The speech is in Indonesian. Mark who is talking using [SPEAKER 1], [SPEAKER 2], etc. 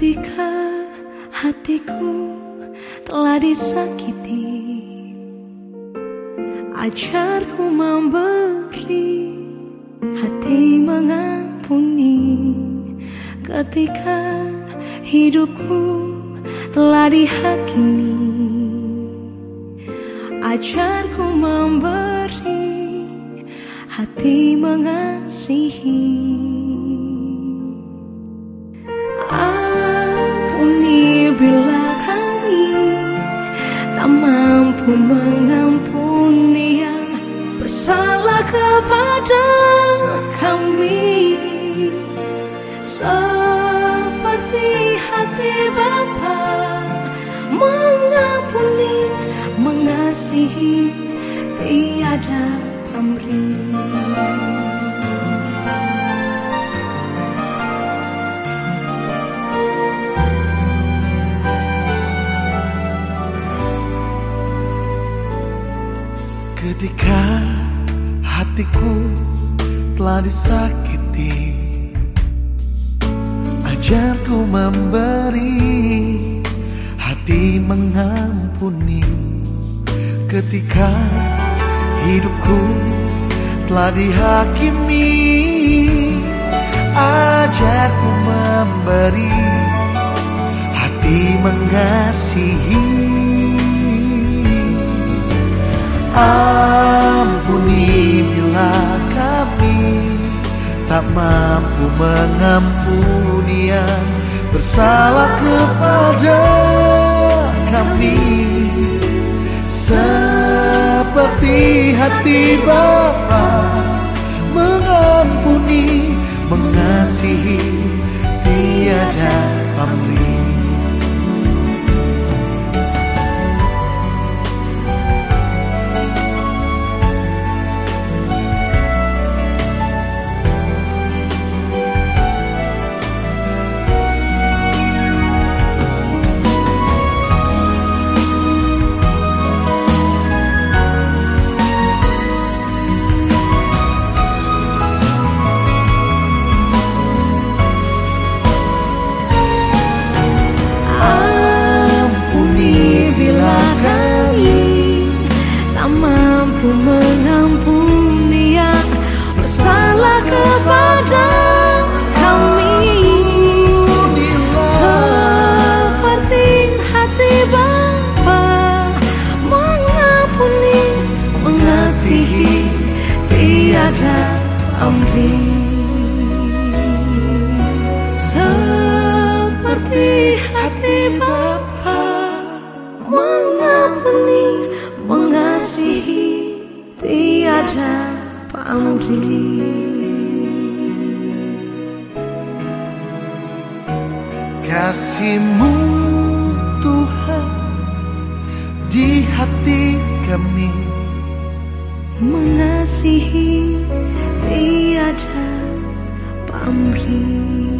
[SPEAKER 1] Ketika hatiku telah disakiti Ajarku memberi hati mengampuni. Ketika hidupku telah dihakimi Ajarku memberi hati mengasihi tiada pamrih
[SPEAKER 2] Ketika hatiku telah disakiti Ajarku memberi hati mengampuni Ketika hidupku telah dihakimi Ajarku memberi hati mengasihi. Ampuni bila kami tak mampu mengampuni yang bersalah kepada kami hati Bapa
[SPEAKER 1] tiada pamrih seperti hati Bapa mengampuni, mengasihi tiada pamrih.
[SPEAKER 2] Kasihmu Tuhan di hati kami
[SPEAKER 1] Mengasihi tiada pamrih.